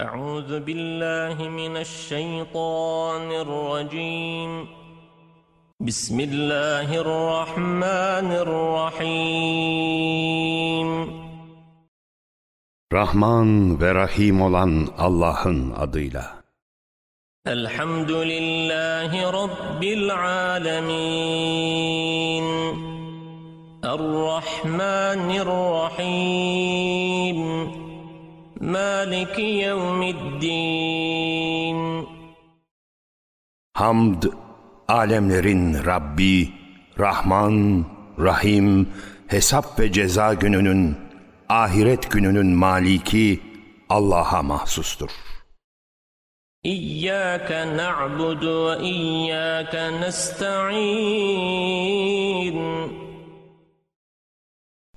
أعوذ بالله من الشيطان الرجيم. بسم الله الرحمن الرحيم. Rahman ve Rahim olan Allah'ın adıyla. الحمد لله رب العالمين الرحمن الرحيم مالك يوم الدين Hamd, alemlerin Rabbi, Rahman, Rahim, hesap ve ceza gününün, ahiret gününün maliki Allah'a mahsustur. إياك نعبد وإياك نستعين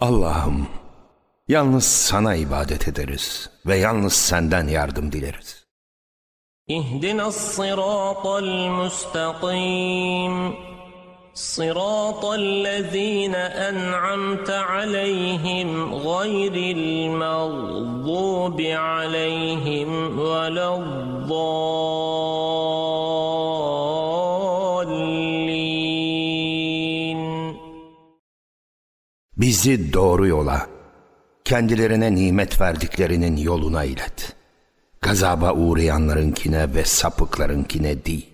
Allah'ım, yalnız sana ibadet ederiz ve yalnız senden yardım dileriz. اهدنا الصراط المستقيم صراط الذين أنعمت عليهم غير المغضوب عليهم ولا الضالين Bizi doğru yola, kendilerine nimet verdiklerinin yoluna ilet. Gazaba uğrayanlarınkine ve sapıklarınkine değil.